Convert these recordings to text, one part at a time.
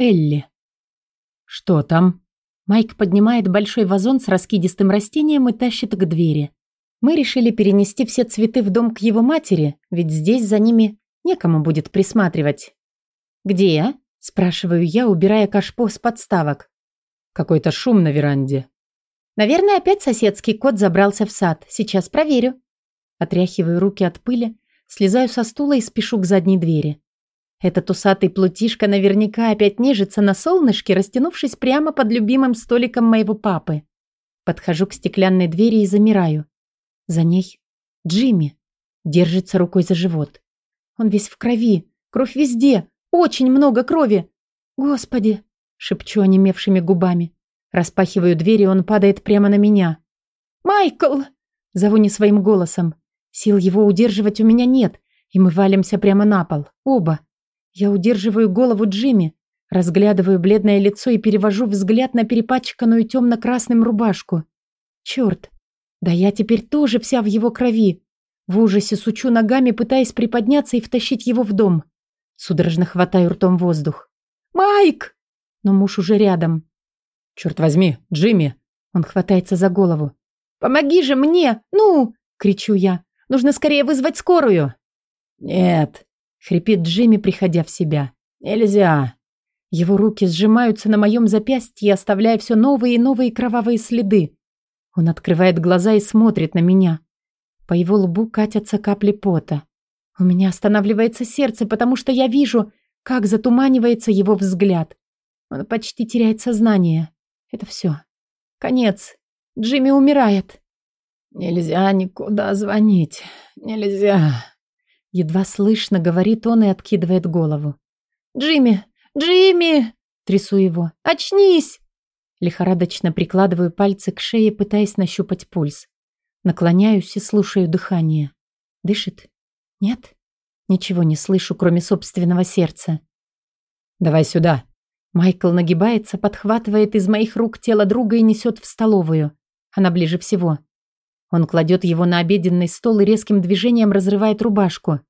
Элли. «Что там?» Майк поднимает большой вазон с раскидистым растением и тащит к двери. Мы решили перенести все цветы в дом к его матери, ведь здесь за ними некому будет присматривать. «Где я?» – спрашиваю я, убирая кашпо с подставок. Какой-то шум на веранде. Наверное, опять соседский кот забрался в сад. Сейчас проверю. Отряхиваю руки от пыли, слезаю со стула и спешу к задней двери. Этот усатый плутишка наверняка опять нежится на солнышке, растянувшись прямо под любимым столиком моего папы. Подхожу к стеклянной двери и замираю. За ней Джимми держится рукой за живот. Он весь в крови, кровь везде, очень много крови. Господи, шепчу онемевшими губами. Распахиваю дверь, и он падает прямо на меня. «Майкл!» Зову не своим голосом. Сил его удерживать у меня нет, и мы валимся прямо на пол. Оба. Я удерживаю голову Джимми, разглядываю бледное лицо и перевожу взгляд на перепачканную темно-красным рубашку. Черт! Да я теперь тоже вся в его крови. В ужасе сучу ногами, пытаясь приподняться и втащить его в дом. Судорожно хватаю ртом воздух. «Майк!» Но муж уже рядом. «Черт возьми, Джимми!» Он хватается за голову. «Помоги же мне! Ну!» — кричу я. «Нужно скорее вызвать скорую!» «Нет!» — хрипит Джимми, приходя в себя. «Нельзя!» Его руки сжимаются на моем запястье, оставляя все новые и новые кровавые следы. Он открывает глаза и смотрит на меня. По его лбу катятся капли пота. У меня останавливается сердце, потому что я вижу, как затуманивается его взгляд. Он почти теряет сознание. Это все. Конец. Джимми умирает. Нельзя никуда звонить. Нельзя. Едва слышно, говорит он и откидывает голову. Джимми! Джимми! Трясу его. Очнись! Лихорадочно прикладываю пальцы к шее, пытаясь нащупать пульс. Наклоняюсь и слушаю дыхание. Дышит? Нет? Ничего не слышу, кроме собственного сердца. «Давай сюда», Майкл нагибается, подхватывает из моих рук тело друга и несет в столовую. Она ближе всего. Он кладет его на обеденный стол и резким движением разрывает рубашку.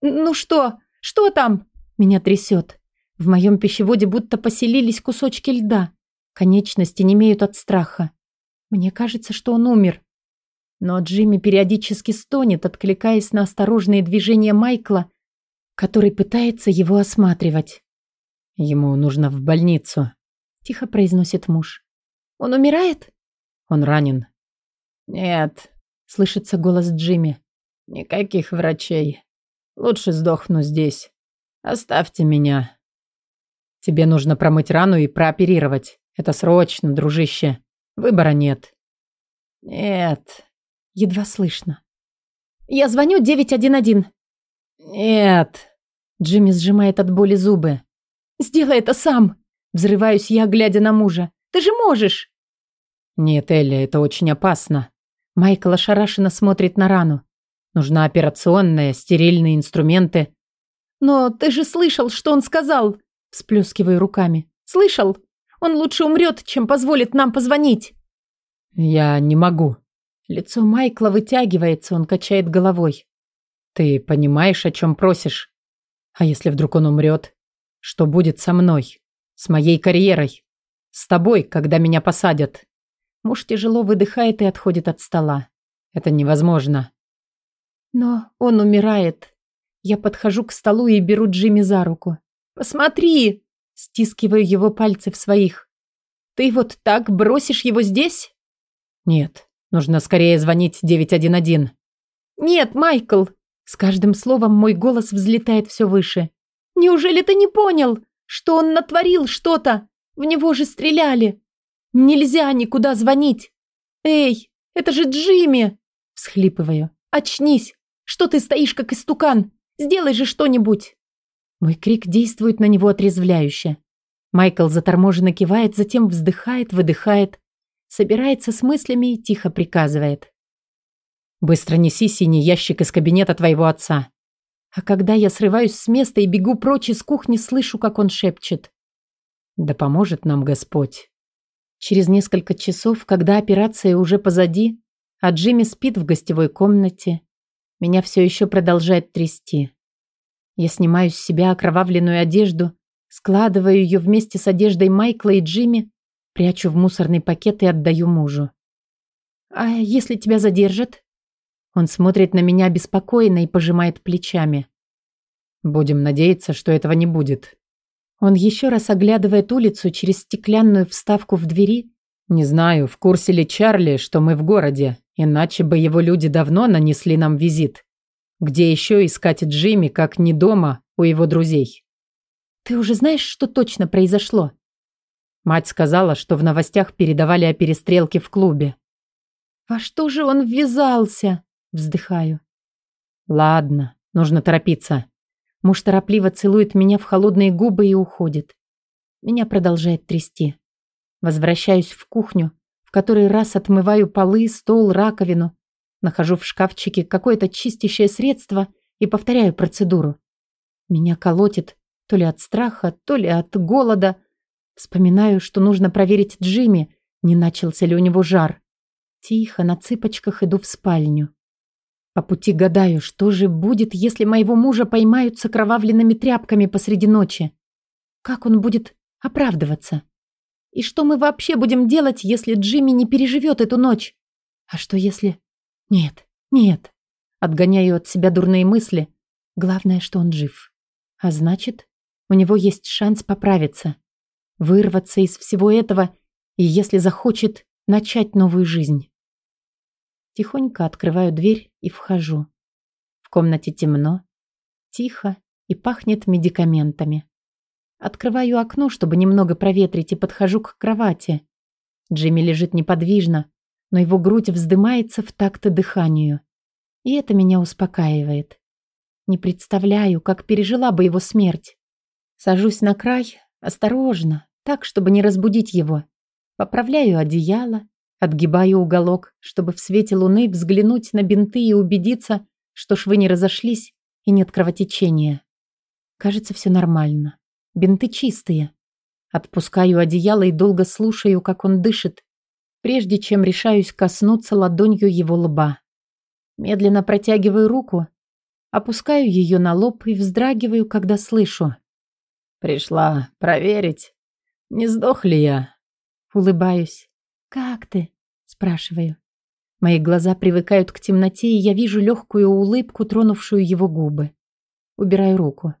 «Ну что? Что там?» Меня трясет. В моем пищеводе будто поселились кусочки льда. Конечности не имеют от страха. Мне кажется, что он умер. Но Джимми периодически стонет, откликаясь на осторожные движения Майкла, который пытается его осматривать. Ему нужно в больницу, тихо произносит муж. Он умирает? Он ранен. Нет, слышится голос Джимми. Никаких врачей. Лучше сдохну здесь. Оставьте меня. Тебе нужно промыть рану и прооперировать. Это срочно, дружище. Выбора нет. Нет. Едва слышно. Я звоню 911. Нет. Джимми сжимает от боли зубы. Сделай это сам!» Взрываюсь я, глядя на мужа. «Ты же можешь!» «Нет, Элли, это очень опасно». Майкл ошарашенно смотрит на рану. «Нужна операционная, стерильные инструменты». «Но ты же слышал, что он сказал!» Всплескиваю руками. «Слышал? Он лучше умрет, чем позволит нам позвонить!» «Я не могу». Лицо Майкла вытягивается, он качает головой. «Ты понимаешь, о чем просишь? А если вдруг он умрет? Что будет со мной? С моей карьерой? С тобой, когда меня посадят?» Муж тяжело выдыхает и отходит от стола. «Это невозможно». «Но он умирает». Я подхожу к столу и беру Джимми за руку. «Посмотри!» Стискиваю его пальцы в своих. «Ты вот так бросишь его здесь?» «Нет, нужно скорее звонить 911». «Нет, Майкл!» С каждым словом мой голос взлетает все выше. Неужели ты не понял, что он натворил что-то? В него же стреляли. Нельзя никуда звонить. Эй, это же Джимми!» Всхлипываю. «Очнись! Что ты стоишь, как истукан? Сделай же что-нибудь!» Мой крик действует на него отрезвляюще. Майкл заторможенно кивает, затем вздыхает, выдыхает, собирается с мыслями и тихо приказывает. «Быстро неси синий ящик из кабинета твоего отца. А когда я срываюсь с места и бегу прочь из кухни, слышу, как он шепчет. «Да поможет нам Господь». Через несколько часов, когда операция уже позади, а Джимми спит в гостевой комнате, меня все еще продолжает трясти. Я снимаю с себя окровавленную одежду, складываю ее вместе с одеждой Майкла и Джимми, прячу в мусорный пакет и отдаю мужу. «А если тебя задержат?» Он смотрит на меня беспокойно и пожимает плечами. «Будем надеяться, что этого не будет». Он еще раз оглядывает улицу через стеклянную вставку в двери. «Не знаю, в курсе ли Чарли, что мы в городе, иначе бы его люди давно нанесли нам визит. Где еще искать Джимми, как не дома, у его друзей?» «Ты уже знаешь, что точно произошло?» Мать сказала, что в новостях передавали о перестрелке в клубе. «Во что же он ввязался?» Вздыхаю. «Ладно, нужно торопиться». Муж торопливо целует меня в холодные губы и уходит. Меня продолжает трясти. Возвращаюсь в кухню, в который раз отмываю полы, стол, раковину. Нахожу в шкафчике какое-то чистящее средство и повторяю процедуру. Меня колотит то ли от страха, то ли от голода. Вспоминаю, что нужно проверить Джимми, не начался ли у него жар. Тихо, на цыпочках иду в спальню. По пути гадаю, что же будет, если моего мужа поймают с окровавленными тряпками посреди ночи? Как он будет оправдываться? И что мы вообще будем делать, если Джимми не переживет эту ночь? А что если... Нет, нет. Отгоняю от себя дурные мысли. Главное, что он жив. А значит, у него есть шанс поправиться. Вырваться из всего этого и, если захочет, начать новую жизнь. Тихонько открываю дверь и вхожу. В комнате темно, тихо и пахнет медикаментами. Открываю окно, чтобы немного проветрить, и подхожу к кровати. Джимми лежит неподвижно, но его грудь вздымается в такт дыханию. И это меня успокаивает. Не представляю, как пережила бы его смерть. Сажусь на край, осторожно, так, чтобы не разбудить его. Поправляю одеяло, Отгибаю уголок, чтобы в свете луны взглянуть на бинты и убедиться, что швы не разошлись и нет кровотечения. Кажется, все нормально. Бинты чистые. Отпускаю одеяло и долго слушаю, как он дышит, прежде чем решаюсь коснуться ладонью его лба. Медленно протягиваю руку, опускаю ее на лоб и вздрагиваю, когда слышу. «Пришла проверить, не сдох ли я?» Улыбаюсь. «Как ты?» – спрашиваю. Мои глаза привыкают к темноте, и я вижу легкую улыбку, тронувшую его губы. Убираю руку.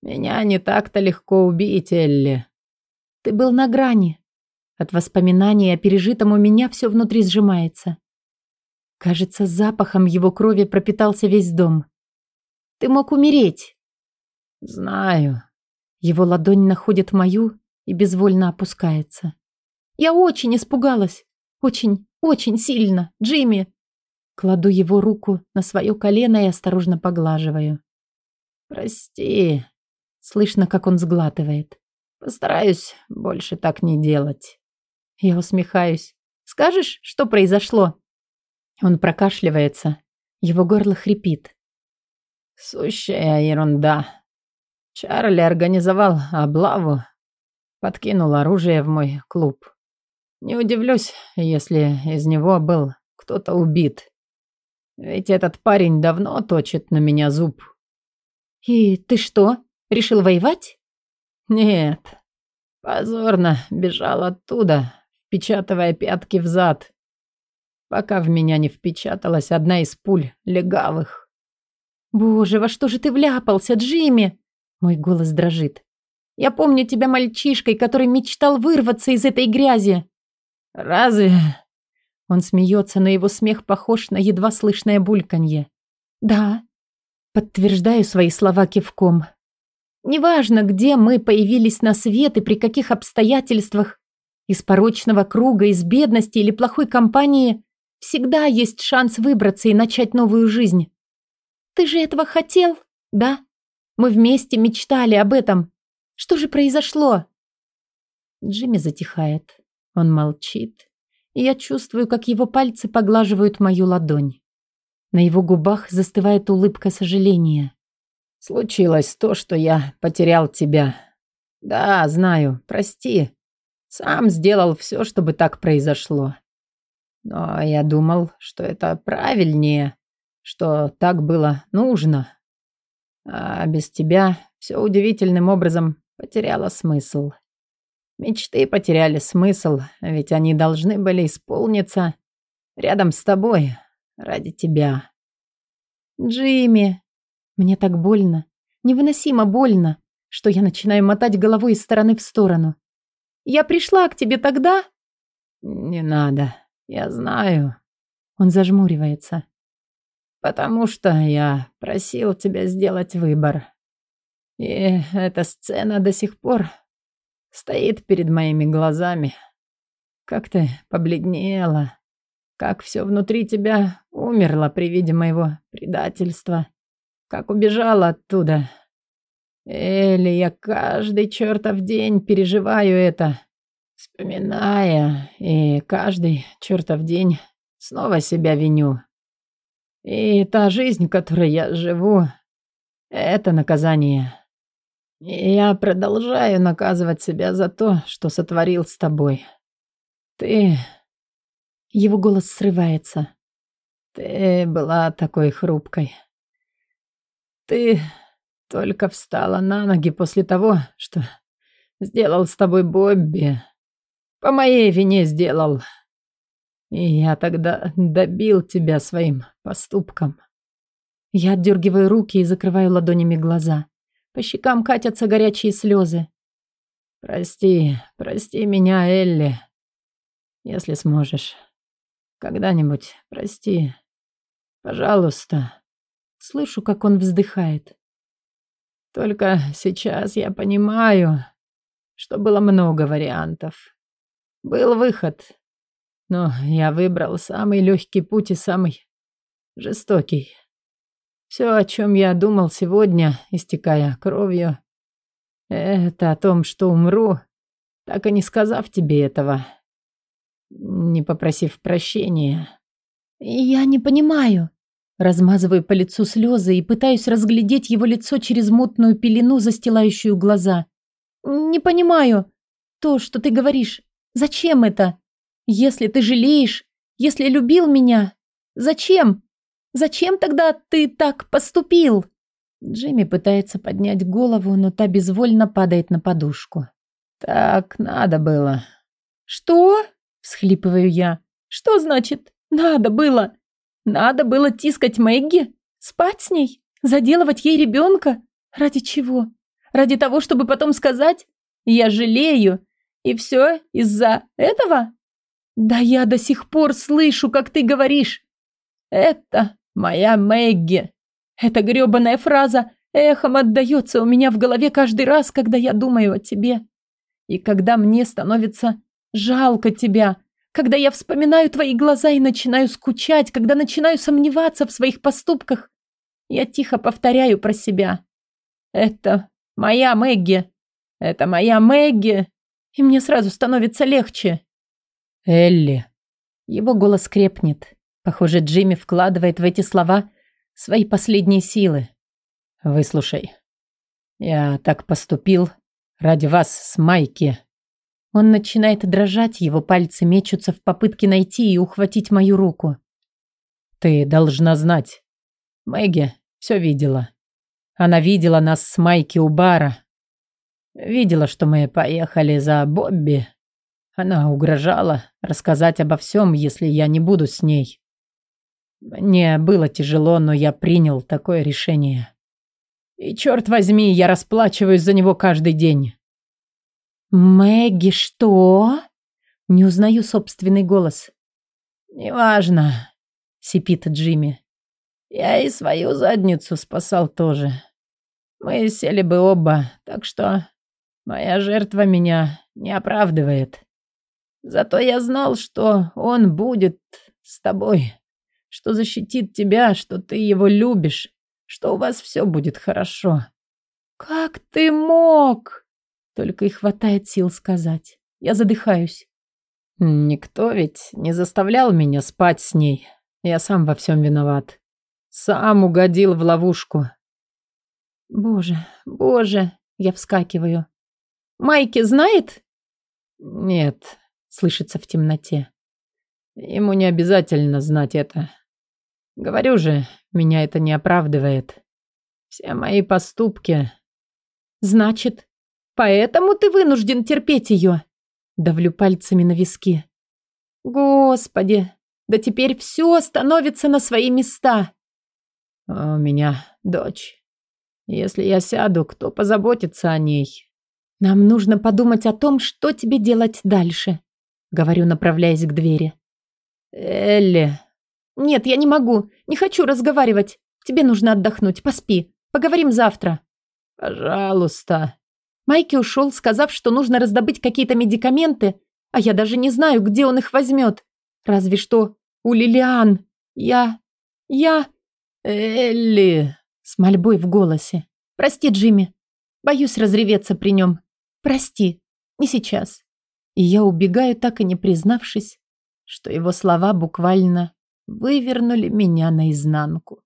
«Меня не так-то легко убить, Элли». «Ты был на грани». От воспоминаний о пережитом у меня все внутри сжимается. Кажется, запахом его крови пропитался весь дом. «Ты мог умереть». «Знаю». Его ладонь находит мою и безвольно опускается. Я очень испугалась. Очень, очень сильно. Джимми. Кладу его руку на свое колено и осторожно поглаживаю. Прости. Слышно, как он сглатывает. Постараюсь больше так не делать. Я усмехаюсь. Скажешь, что произошло? Он прокашливается. Его горло хрипит. Сущая ерунда. Чарли организовал облаву. Подкинул оружие в мой клуб. Не удивлюсь, если из него был кто-то убит. Ведь этот парень давно точит на меня зуб. И ты что, решил воевать? Нет. Позорно бежал оттуда, впечатывая пятки в зад, пока в меня не впечаталась одна из пуль легавых. Боже, во что же ты вляпался, Джимми? Мой голос дрожит. Я помню тебя мальчишкой, который мечтал вырваться из этой грязи. «Разве?» Он смеется, но его смех похож на едва слышное бульканье. «Да». Подтверждаю свои слова кивком. «Неважно, где мы появились на свет и при каких обстоятельствах, из порочного круга, из бедности или плохой компании, всегда есть шанс выбраться и начать новую жизнь. Ты же этого хотел, да? Мы вместе мечтали об этом. Что же произошло?» Джимми затихает. Он молчит, и я чувствую, как его пальцы поглаживают мою ладонь. На его губах застывает улыбка сожаления. «Случилось то, что я потерял тебя. Да, знаю, прости. Сам сделал все, чтобы так произошло. Но я думал, что это правильнее, что так было нужно. А без тебя все удивительным образом потеряла смысл. Мечты потеряли смысл, ведь они должны были исполниться рядом с тобой, ради тебя. Джимми, мне так больно, невыносимо больно, что я начинаю мотать головой из стороны в сторону. Я пришла к тебе тогда? Не надо, я знаю. Он зажмуривается. Потому что я просил тебя сделать выбор. И эта сцена до сих пор стоит перед моими глазами. Как ты побледнела, как все внутри тебя умерло при виде моего предательства, как убежала оттуда. Элли, я каждый чертов день переживаю это, вспоминая, и каждый чертов день снова себя виню. И та жизнь, которой я живу, это наказание. Я продолжаю наказывать себя за то, что сотворил с тобой. Ты... Его голос срывается. Ты была такой хрупкой. Ты только встала на ноги после того, что сделал с тобой Бобби. По моей вине сделал. И я тогда добил тебя своим поступком. Я отдергиваю руки и закрываю ладонями глаза. По щекам катятся горячие слезы. Прости, прости меня, Элли. Если сможешь. Когда-нибудь прости. Пожалуйста. Слышу, как он вздыхает. Только сейчас я понимаю, что было много вариантов. Был выход, но я выбрал самый легкий путь и самый жестокий. Все, о чем я думал сегодня, истекая кровью, это о том, что умру, так и не сказав тебе этого, не попросив прощения. Я не понимаю. Размазываю по лицу слезы и пытаюсь разглядеть его лицо через мутную пелену, застилающую глаза. Не понимаю. То, что ты говоришь. Зачем это? Если ты жалеешь, если любил меня, зачем? Зачем тогда ты так поступил?» Джимми пытается поднять голову, но та безвольно падает на подушку. «Так надо было». «Что?» – всхлипываю я. «Что значит «надо было»? Надо было тискать Мэгги? Спать с ней? Заделывать ей ребенка? Ради чего? Ради того, чтобы потом сказать «я жалею» и все из-за этого?» Да я до сих пор слышу, как ты говоришь. Это «Моя Мэгги!» Эта грёбаная фраза эхом отдаётся у меня в голове каждый раз, когда я думаю о тебе. И когда мне становится жалко тебя, когда я вспоминаю твои глаза и начинаю скучать, когда начинаю сомневаться в своих поступках, я тихо повторяю про себя. «Это моя Мэгги! Это моя Мэгги!» И мне сразу становится легче. «Элли!» Его голос крепнет. Похоже, Джимми вкладывает в эти слова свои последние силы. «Выслушай. Я так поступил ради вас с Майки». Он начинает дрожать, его пальцы мечутся в попытке найти и ухватить мою руку. «Ты должна знать. Мэгги все видела. Она видела нас с Майки у бара. Видела, что мы поехали за Бобби. Она угрожала рассказать обо всем, если я не буду с ней. Мне было тяжело, но я принял такое решение. И черт возьми, я расплачиваюсь за него каждый день. Мэгги, что? Не узнаю собственный голос. Неважно, сипит Джимми. Я и свою задницу спасал тоже. Мы сели бы оба, так что моя жертва меня не оправдывает. Зато я знал, что он будет с тобой что защитит тебя, что ты его любишь, что у вас все будет хорошо. Как ты мог? Только и хватает сил сказать. Я задыхаюсь. Никто ведь не заставлял меня спать с ней. Я сам во всем виноват. Сам угодил в ловушку. Боже, боже, я вскакиваю. Майки знает? Нет, слышится в темноте. Ему не обязательно знать это. Говорю же, меня это не оправдывает. Все мои поступки... Значит, Поэтому ты вынужден терпеть ее. Давлю пальцами на виски. Господи, да теперь все становится на свои места. «А у меня дочь. Если я сяду, кто позаботится о ней? Нам нужно подумать о том, что тебе делать дальше, говорю, направляясь к двери. Элли. Нет, я не могу. Не хочу разговаривать. Тебе нужно отдохнуть. Поспи. Поговорим завтра. Пожалуйста. Майки ушел, сказав, что нужно раздобыть какие-то медикаменты, а я даже не знаю, где он их возьмет. Разве что у Лилиан. Я... я... Элли. С мольбой в голосе. Прости, Джимми. Боюсь разреветься при нем. Прости. Не сейчас. И я убегаю, так и не признавшись, что его слова буквально вывернули меня наизнанку.